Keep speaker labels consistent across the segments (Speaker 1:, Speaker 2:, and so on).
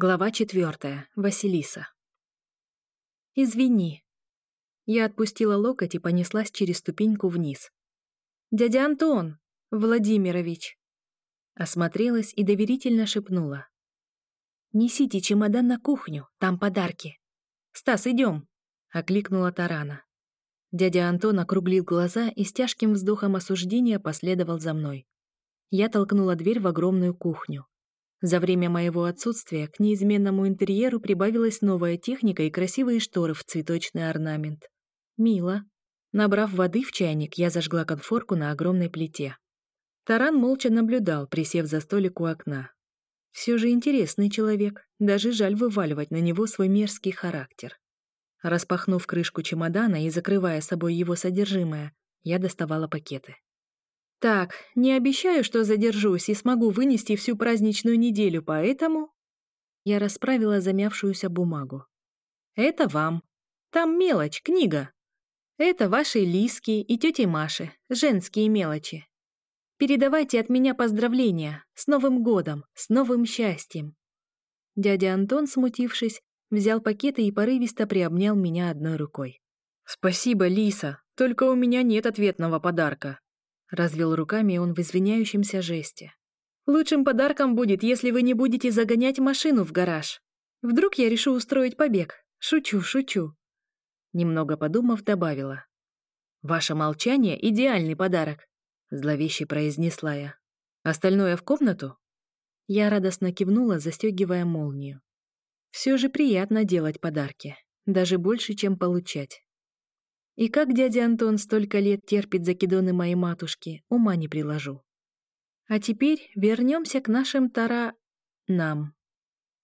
Speaker 1: Глава четвертая. Василиса. «Извини». Я отпустила локоть и понеслась через ступеньку вниз. «Дядя Антон! Владимирович!» Осмотрелась и доверительно шепнула. «Несите чемодан на кухню, там подарки». «Стас, идем!» — окликнула Тарана. Дядя Антон округлил глаза и с тяжким вздохом осуждения последовал за мной. Я толкнула дверь в огромную кухню. За время моего отсутствия к неизменному интерьеру прибавилась новая техника и красивые шторы в цветочный орнамент. Мило. Набрав воды в чайник, я зажгла конфорку на огромной плите. Таран молча наблюдал, присев за столик у окна. Все же интересный человек, даже жаль вываливать на него свой мерзкий характер. Распахнув крышку чемодана и закрывая собой его содержимое, я доставала пакеты. Так, не обещаю, что задержусь и смогу вынести всю праздничную неделю, поэтому... Я расправила замявшуюся бумагу. Это вам. Там мелочь, книга. Это ваши Лиски и тети Маши, женские мелочи. Передавайте от меня поздравления. С Новым годом, с новым счастьем. Дядя Антон, смутившись, взял пакеты и порывисто приобнял меня одной рукой. «Спасибо, Лиса, только у меня нет ответного подарка», Развел руками он в извиняющемся жесте. «Лучшим подарком будет, если вы не будете загонять машину в гараж. Вдруг я решу устроить побег. Шучу, шучу». Немного подумав, добавила. «Ваше молчание — идеальный подарок», — зловеще произнесла я. «Остальное в комнату?» Я радостно кивнула, застегивая молнию. Все же приятно делать подарки, даже больше, чем получать. И как дядя Антон столько лет терпит закидоны моей матушки, ума не приложу. А теперь вернемся к нашим тара... нам.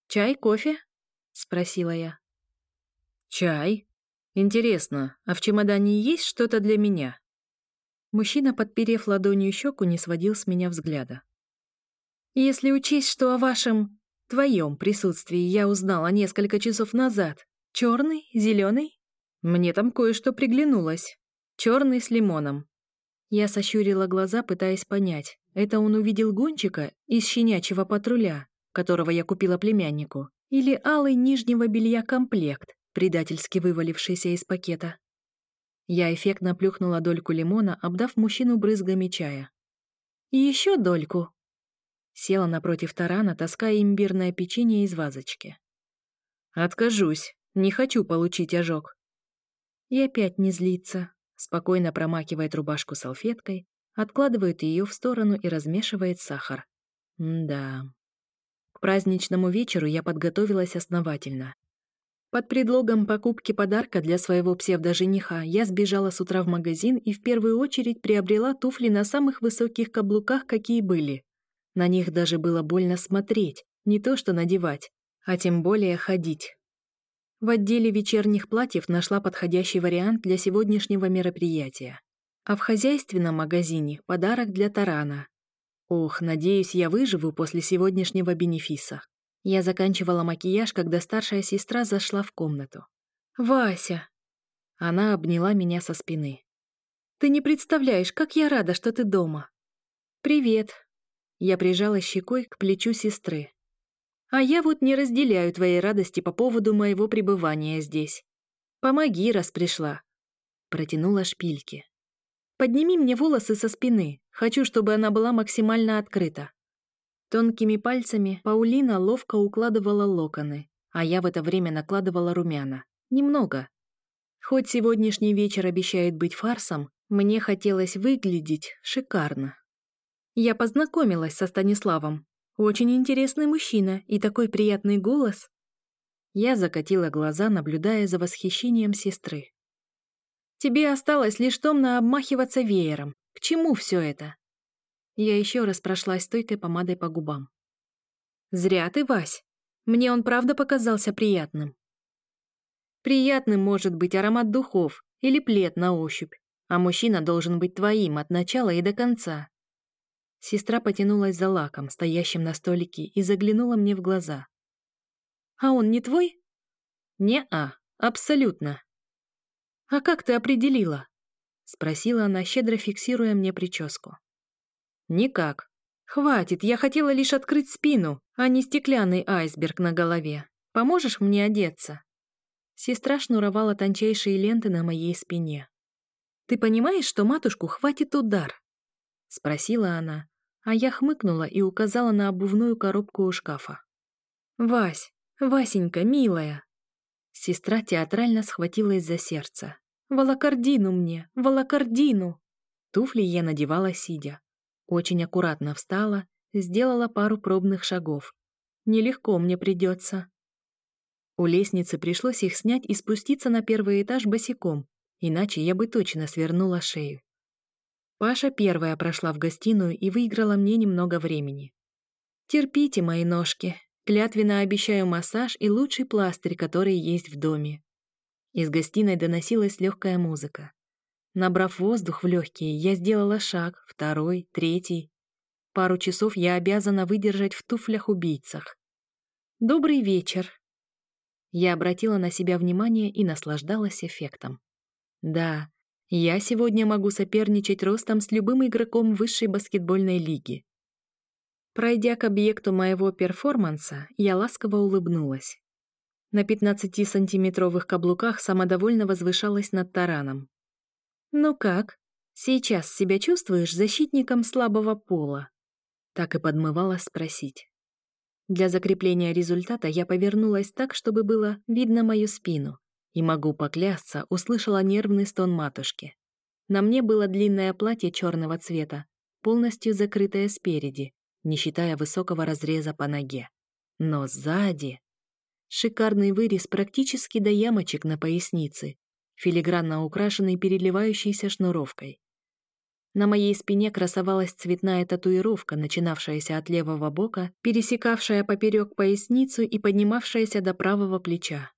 Speaker 1: «Чай, кофе?» — спросила я. «Чай? Интересно, а в чемодане есть что-то для меня?» Мужчина, подперев ладонью щеку, не сводил с меня взгляда. «Если учесть, что о вашем, твоем присутствии я узнала несколько часов назад, черный, зеленый, мне там кое-что приглянулось. Черный с лимоном. Я сощурила глаза, пытаясь понять, это он увидел гончика из щенячьего патруля, которого я купила племяннику, или алый нижнего белья комплект, предательски вывалившийся из пакета. Я эффектно плюхнула дольку лимона, обдав мужчину брызгами чая. «И еще дольку!» Села напротив тарана, таская имбирное печенье из вазочки. «Откажусь. Не хочу получить ожог. И опять не злится. Спокойно промакивает рубашку салфеткой, откладывает ее в сторону и размешивает сахар. Да. К праздничному вечеру я подготовилась основательно. Под предлогом покупки подарка для своего псевдожениха я сбежала с утра в магазин и в первую очередь приобрела туфли на самых высоких каблуках, какие были. На них даже было больно смотреть, не то что надевать, а тем более ходить. В отделе вечерних платьев нашла подходящий вариант для сегодняшнего мероприятия. А в хозяйственном магазине подарок для Тарана. Ох, надеюсь, я выживу после сегодняшнего бенефиса. Я заканчивала макияж, когда старшая сестра зашла в комнату. «Вася!» Она обняла меня со спины. «Ты не представляешь, как я рада, что ты дома!» «Привет!» Я прижала щекой к плечу сестры. А я вот не разделяю твоей радости по поводу моего пребывания здесь. Помоги, раз пришла. Протянула шпильки. Подними мне волосы со спины. Хочу, чтобы она была максимально открыта. Тонкими пальцами Паулина ловко укладывала локоны, а я в это время накладывала румяна. Немного. Хоть сегодняшний вечер обещает быть фарсом, мне хотелось выглядеть шикарно. Я познакомилась со Станиславом, очень интересный мужчина и такой приятный голос. Я закатила глаза, наблюдая за восхищением сестры. Тебе осталось лишь томно обмахиваться веером. К чему все это? Я еще раз прошлась стойкой помадой по губам. Зря ты, Вась. Мне он правда показался приятным. Приятным может быть аромат духов или плед на ощупь, а мужчина должен быть твоим от начала и до конца. Сестра потянулась за лаком, стоящим на столике, и заглянула мне в глаза. «А он не твой?» «Не-а, абсолютно». «А как ты определила?» — спросила она, щедро фиксируя мне прическу. «Никак. «Хватит, я хотела лишь открыть спину, а не стеклянный айсберг на голове. Поможешь мне одеться?» Сестра шнуровала тончайшие ленты на моей спине. «Ты понимаешь, что матушку хватит удар?» Спросила она, а я хмыкнула и указала на обувную коробку у шкафа. «Вась, Васенька, милая!» Сестра театрально схватилась за сердце. «Волокордину мне! Волокордину!» Туфли я надевала сидя. Очень аккуратно встала, сделала пару пробных шагов. Нелегко мне придется. У лестницы пришлось их снять и спуститься на первый этаж босиком, иначе я бы точно свернула шею. Паша первая прошла в гостиную и выиграла мне немного времени. «Терпите, мои ножки. Клятвенно обещаю массаж и лучший пластырь, который есть в доме». Из гостиной доносилась легкая музыка. Набрав воздух в легкие, я сделала шаг, второй, третий. Пару часов я обязана выдержать в туфлях-убийцах. «Добрый вечер». Я обратила на себя внимание и наслаждалась эффектом. Да, я сегодня могу соперничать ростом с любым игроком высшей баскетбольной лиги. Пройдя к объекту моего перформанса, я ласково улыбнулась. На 15-сантиметровых каблуках самодовольно возвышалась над тараном. «Ну как? Сейчас себя чувствуешь защитником слабого пола?» Так и подмывала спросить. Для закрепления результата я повернулась так, чтобы было видно мою спину, и могу поклясться, услышала нервный стон матушки. На мне было длинное платье черного цвета, полностью закрытое спереди, не считая высокого разреза по ноге. Но сзади... Шикарный вырез практически до ямочек на пояснице, филигранно украшенный переливающейся шнуровкой. На моей спине красовалась цветная татуировка, начинавшаяся от левого бока, пересекавшая поперек поясницу и поднимавшаяся до правого плеча.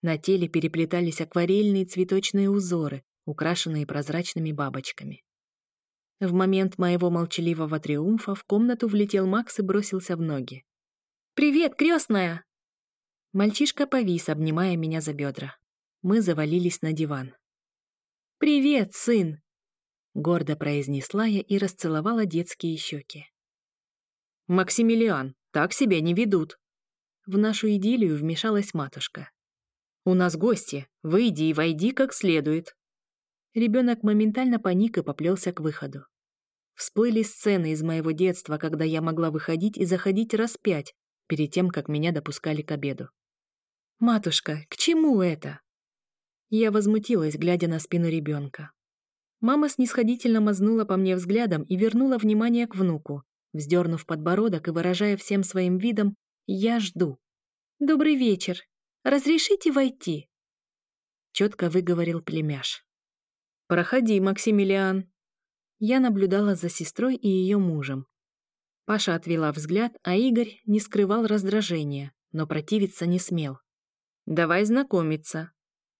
Speaker 1: На теле переплетались акварельные цветочные узоры, украшенные прозрачными бабочками. В момент моего молчаливого триумфа в комнату влетел Макс и бросился в ноги. «Привет, крестная!» Мальчишка повис, обнимая меня за бедра. Мы завалились на диван. «Привет, сын!» Гордо произнесла я и расцеловала детские щеки. «Максимилиан, так себя не ведут!» В нашу идиллию вмешалась матушка. «У нас гости. Выйди и войди как следует». Ребенок моментально паник и поплелся к выходу. Всплыли сцены из моего детства, когда я могла выходить и заходить раз пять, перед тем, как меня допускали к обеду. «Матушка, к чему это?» Я возмутилась, глядя на спину ребенка. Мама снисходительно мазнула по мне взглядом и вернула внимание к внуку, вздернув подбородок и выражая всем своим видом «Я жду». «Добрый вечер. Разрешите войти?» Четко выговорил племяш. «Проходи, Максимилиан». Я наблюдала за сестрой и ее мужем. Паша отвела взгляд, а Игорь не скрывал раздражения, но противиться не смел. «Давай знакомиться»,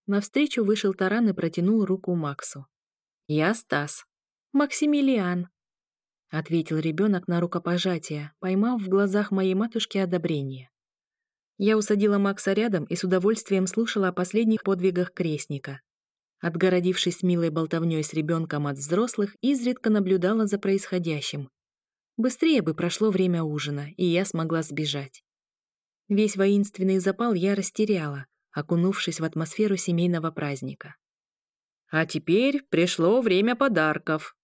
Speaker 1: Навстречу вышел Таран и протянул руку Максу. «Я Стас. Максимилиан», — ответил ребенок на рукопожатие, поймав в глазах моей матушки одобрение. Я усадила Макса рядом и с удовольствием слушала о последних подвигах крестника. Отгородившись милой болтовней с ребенком от взрослых, изредка наблюдала за происходящим. Быстрее бы прошло время ужина, и я смогла сбежать. Весь воинственный запал я растеряла, окунувшись в атмосферу семейного праздника. «А теперь пришло время подарков».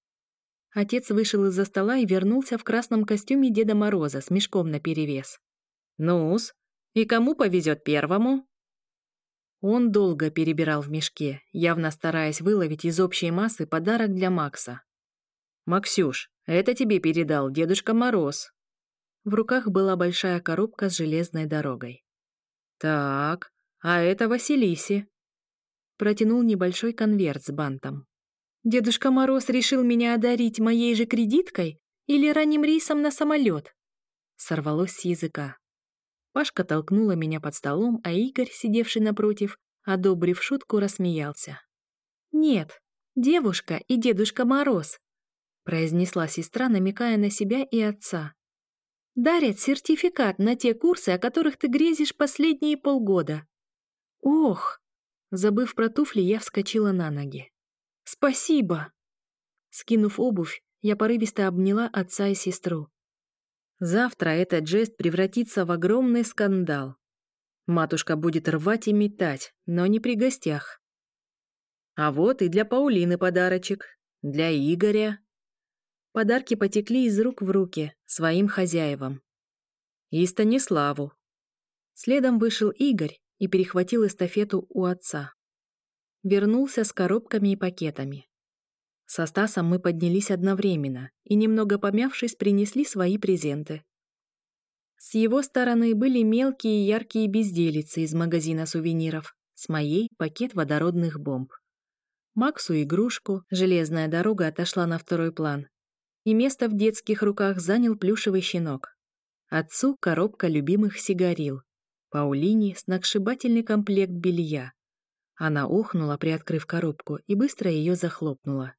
Speaker 1: Отец вышел из-за стола и вернулся в красном костюме Деда Мороза с мешком наперевес. «Ну-с, и кому повезет первому?» Он долго перебирал в мешке, явно стараясь выловить из общей массы подарок для Макса. «Максюш, это тебе передал Дедушка Мороз». В руках была большая коробка с железной дорогой. «Так, а это Василисе. Протянул небольшой конверт с бантом. Дедушка Мороз решил меня одарить моей же кредиткой или ранним рейсом на самолет? Сорвалось с языка. Пашка толкнула меня под столом, а Игорь, сидевший напротив, одобрив шутку, рассмеялся. «Нет, девушка и Дедушка Мороз», произнесла сестра, намекая на себя и отца. «Дарят сертификат на те курсы, о которых ты грезишь последние полгода. «Ох!» Забыв про туфли, я вскочила на ноги. «Спасибо!» Скинув обувь, я порывисто обняла отца и сестру. Завтра этот жест превратится в огромный скандал. Матушка будет рвать и метать, но не при гостях. А вот и для Паулины подарочек, для Игоря. Подарки потекли из рук в руки своим хозяевам. И Станиславу. Следом вышел Игорь и перехватил эстафету у отца. Вернулся с коробками и пакетами. Со Стасом мы поднялись одновременно и, немного помявшись, принесли свои презенты. С его стороны были мелкие яркие безделицы из магазина сувениров, с моей — пакет водородных бомб. Максу игрушку, железная дорога отошла на второй план, и место в детских руках занял плюшевый щенок. Отцу коробка любимых сигарил, Паулине сногсшибательный комплект белья. Она охнула, приоткрыв коробку, и быстро ее захлопнула.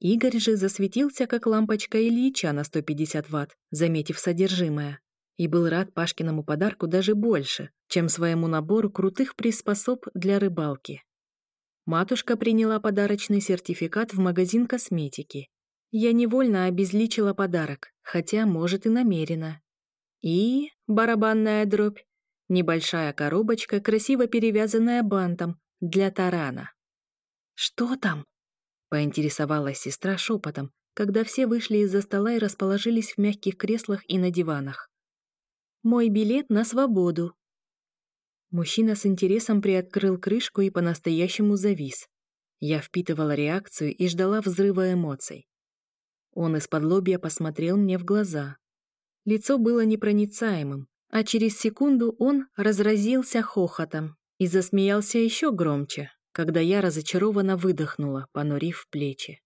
Speaker 1: Игорь же засветился, как лампочка Ильича на 150 ватт, заметив содержимое, и был рад Пашкиному подарку даже больше, чем своему набору крутых приспособ для рыбалки. Матушка приняла подарочный сертификат в магазин косметики. Я невольно обезличила подарок, хотя, может, и намеренно. И барабанная дробь, небольшая коробочка, красиво перевязанная бантом, для тарана. «Что там?» Поинтересовалась сестра шепотом, когда все вышли из-за стола и расположились в мягких креслах и на диванах. «Мой билет на свободу». Мужчина с интересом приоткрыл крышку и по-настоящему завис. Я впитывала реакцию и ждала взрыва эмоций. Он из-под лобья посмотрел мне в глаза. Лицо было непроницаемым, а через секунду он разразился хохотом и засмеялся еще громче, когда я разочарованно выдохнула, понурив плечи.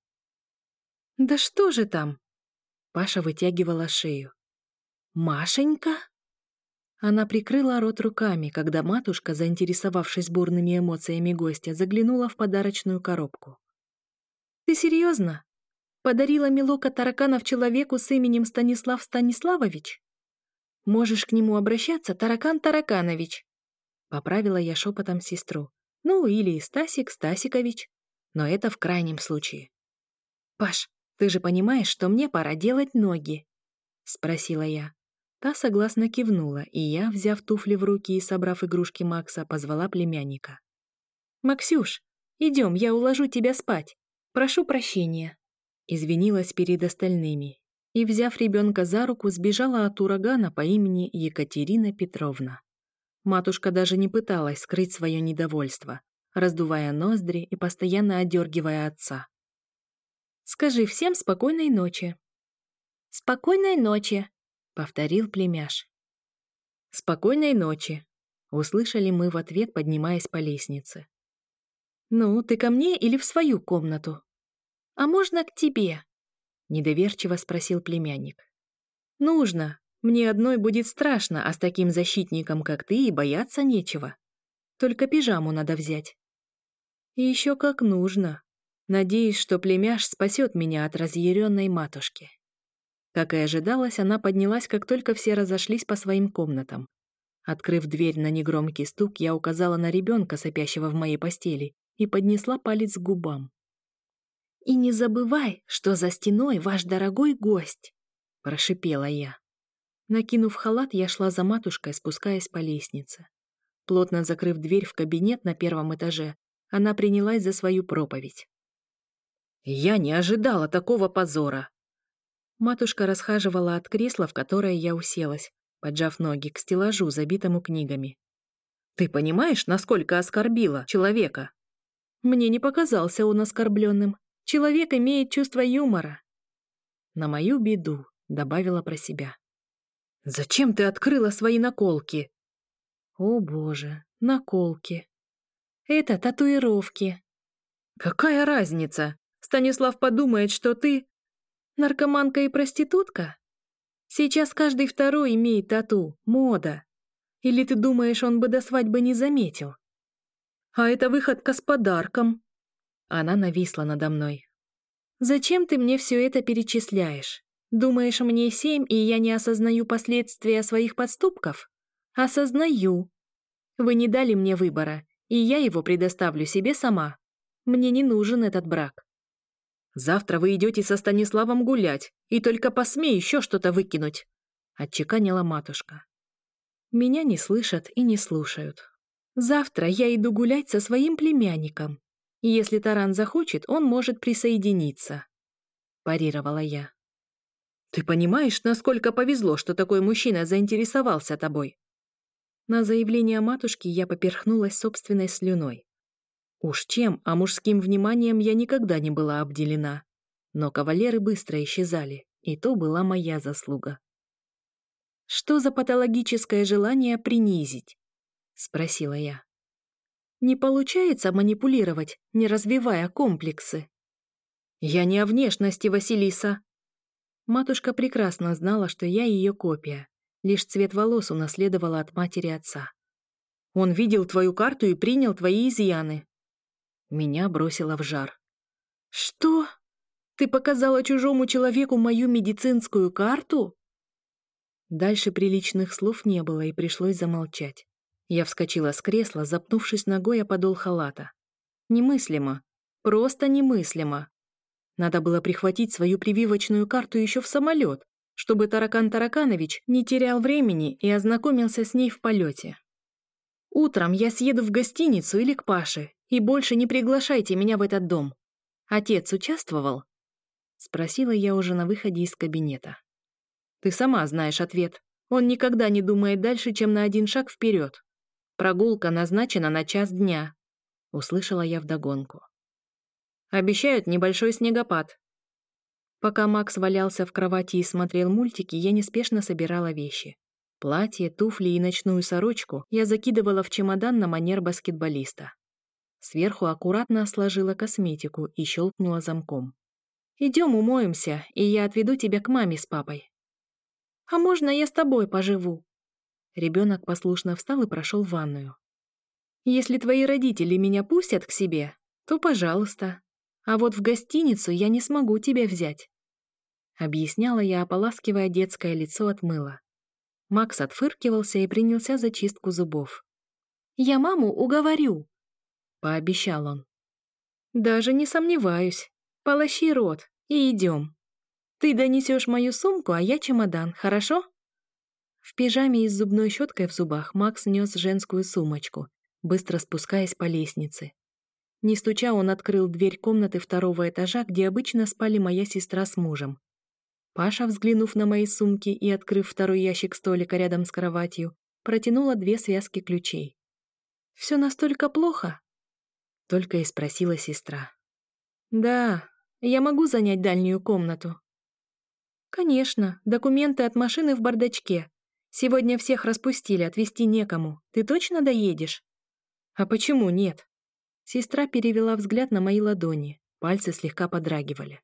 Speaker 1: «Да что же там?» Паша вытягивала шею. «Машенька?» Она прикрыла рот руками, когда матушка, заинтересовавшись бурными эмоциями гостя, заглянула в подарочную коробку. «Ты серьезно? Подарила Милока тараканов человеку с именем Станислав Станиславович? Можешь к нему обращаться, Таракан Тараканович!» Поправила я шепотом сестру. Ну, или Стасик Стасикович. Но это в крайнем случае. «Паш, ты же понимаешь, что мне пора делать ноги?» — спросила я. Та согласно кивнула, и я, взяв туфли в руки и собрав игрушки Макса, позвала племянника. «Максюш, идем, я уложу тебя спать. Прошу прощения». Извинилась перед остальными и, взяв ребенка за руку, сбежала от урагана по имени Екатерина Петровна. Матушка даже не пыталась скрыть свое недовольство, раздувая ноздри и постоянно одергивая отца. «Скажи всем спокойной ночи». «Спокойной ночи», — повторил племяш. «Спокойной ночи», — услышали мы в ответ, поднимаясь по лестнице. «Ну, ты ко мне или в свою комнату?» «А можно к тебе?» — недоверчиво спросил племянник. «Нужно», мне одной будет страшно, а с таким защитником, как ты, и бояться нечего. Только пижаму надо взять. И еще как нужно. Надеюсь, что племяш спасет меня от разъяренной матушки. Как и ожидалось, она поднялась, как только все разошлись по своим комнатам. Открыв дверь на негромкий стук, я указала на ребенка, сопящего в моей постели, и поднесла палец к губам. «И не забывай, что за стеной ваш дорогой гость!» – прошипела я. Накинув халат, я шла за матушкой, спускаясь по лестнице. Плотно закрыв дверь в кабинет на первом этаже, она принялась за свою проповедь. «Я не ожидала такого позора!» Матушка расхаживала от кресла, в которое я уселась, поджав ноги к стеллажу, забитому книгами. «Ты понимаешь, насколько оскорбила человека?» Мне не показался он оскорбленным. Человек имеет чувство юмора. На мою беду, добавила про себя. «Зачем ты открыла свои наколки?» «О боже, наколки. Это татуировки». «Какая разница? Станислав подумает, что ты...» «Наркоманка и проститутка? Сейчас каждый второй имеет тату, мода. Или ты думаешь, он бы до свадьбы не заметил?» «А это выходка с подарком». Она нависла надо мной. «Зачем ты мне все это перечисляешь? Думаешь, мне семь, и я не осознаю последствия своих подступков? Осознаю. Вы не дали мне выбора, и я его предоставлю себе сама. Мне не нужен этот брак. Завтра вы идете со Станиславом гулять, и только посмей еще что-то выкинуть. — отчеканила матушка. «Меня не слышат и не слушают. Завтра я иду гулять со своим племянником. Если Таран захочет, он может присоединиться», — парировала я. «Ты понимаешь, насколько повезло, что такой мужчина заинтересовался тобой?» На заявление матушки я поперхнулась собственной слюной. Уж чем, а мужским вниманием я никогда не была обделена. Но кавалеры быстро исчезали, и то была моя заслуга. «Что за патологическое желание принизить?» — спросила я. «Не получается манипулировать, не развивая комплексы?» «Я не о внешности, Василиса!» Матушка прекрасно знала, что я ее копия, лишь цвет волос унаследовала от матери отца. «Он видел твою карту и принял твои изъяны. Меня бросило в жар. «Что? Ты показала чужому человеку мою медицинскую карту?» Дальше приличных слов не было, и пришлось замолчать. Я вскочила с кресла, запнувшись ногой о подол халата. Немыслимо. Просто немыслимо. Надо было прихватить свою прививочную карту еще в самолет, чтобы Таракан Тараканович не терял времени и ознакомился с ней в полете. Утром я съеду в гостиницу или к Паше, и больше не приглашайте меня в этот дом. Отец участвовал?» Спросила я уже на выходе из кабинета. «Ты сама знаешь ответ. Он никогда не думает дальше, чем на один шаг вперед. Прогулка назначена на час дня», — услышала я вдогонку. «Обещают небольшой снегопад». Пока Макс валялся в кровати и смотрел мультики, я неспешно собирала вещи. Платье, туфли и ночную сорочку я закидывала в чемодан на манер баскетболиста. Сверху аккуратно сложила косметику и щелкнула замком. «Идем умоемся, и я отведу тебя к маме с папой». «А можно я с тобой поживу?» Ребенок послушно встал и прошел в ванную. «Если твои родители меня пустят к себе, то пожалуйста. А вот в гостиницу я не смогу тебя взять», объясняла я, ополаскивая детское лицо от мыла. Макс отфыркивался и принялся за чистку зубов. «Я маму уговорю», пообещал он. «Даже не сомневаюсь. Полощи рот и идем. Ты донесешь мою сумку, а я чемодан, хорошо?» В пижаме и с зубной щеткой в зубах Макс нес женскую сумочку, быстро спускаясь по лестнице. Не стуча, он открыл дверь комнаты второго этажа, где обычно спали моя сестра с мужем. Паша, взглянув на мои сумки и открыв второй ящик столика рядом с кроватью, протянула две связки ключей. «Все настолько плохо?» Только и спросила сестра. «Да, я могу занять дальнюю комнату». «Конечно, документы от машины в бардачке. Сегодня всех распустили, отвезти некому. Ты точно доедешь?» «А почему нет?» Сестра перевела взгляд на мои ладони. Пальцы слегка подрагивали.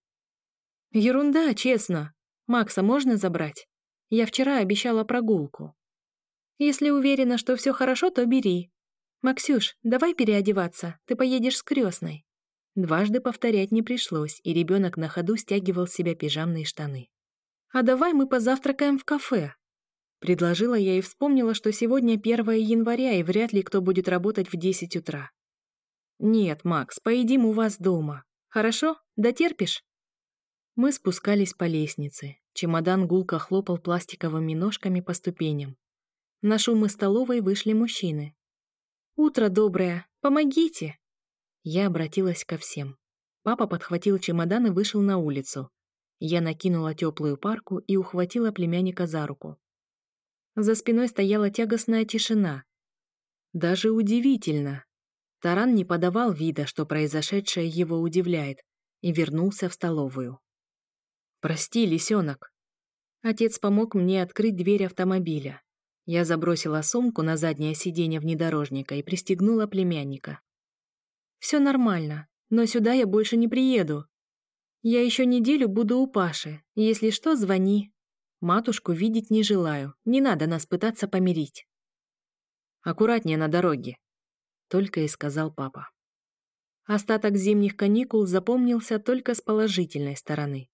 Speaker 1: «Ерунда, честно. Макса можно забрать? Я вчера обещала прогулку. Если уверена, что все хорошо, то бери. «Максюш, давай переодеваться, ты поедешь с крестной». Дважды повторять не пришлось, и ребенок на ходу стягивал с себя пижамные штаны. «А давай мы позавтракаем в кафе», Предложила я и вспомнила, что сегодня 1 января, и вряд ли кто будет работать в 10 утра. «Нет, Макс, поедим у вас дома. Хорошо? Дотерпишь?» Мы спускались по лестнице. Чемодан гулко хлопал пластиковыми ножками по ступеням. На шум из столовой вышли мужчины. «Утро доброе! Помогите!» Я обратилась ко всем. Папа подхватил чемодан и вышел на улицу. Я накинула теплую парку и ухватила племянника за руку. За спиной стояла тягостная тишина. Даже удивительно. Таран не подавал вида, что произошедшее его удивляет, и вернулся в столовую. «Прости, лисенок». Отец помог мне открыть дверь автомобиля. Я забросила сумку на заднее сиденье внедорожника и пристегнула племянника. «Все нормально, но сюда я больше не приеду. Я еще неделю буду у Паши. Если что, звони. Матушку видеть не желаю, не надо нас пытаться помирить». «Аккуратнее на дороге», — только и сказал папа. Остаток зимних каникул запомнился только с положительной стороны.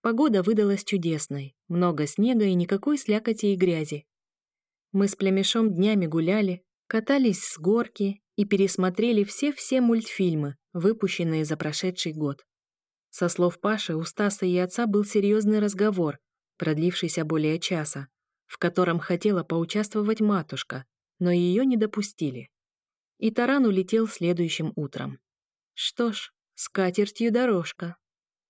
Speaker 1: Погода выдалась чудесной, много снега и никакой слякоти и грязи. Мы с племешом днями гуляли, катались с горки и пересмотрели все-все мультфильмы, выпущенные за прошедший год. Со слов Паши, у Стаса и отца был серьезный разговор, продлившийся более часа, в котором хотела поучаствовать матушка, но ее не допустили. И таран улетел следующим утром. Что ж, с катертью дорожка.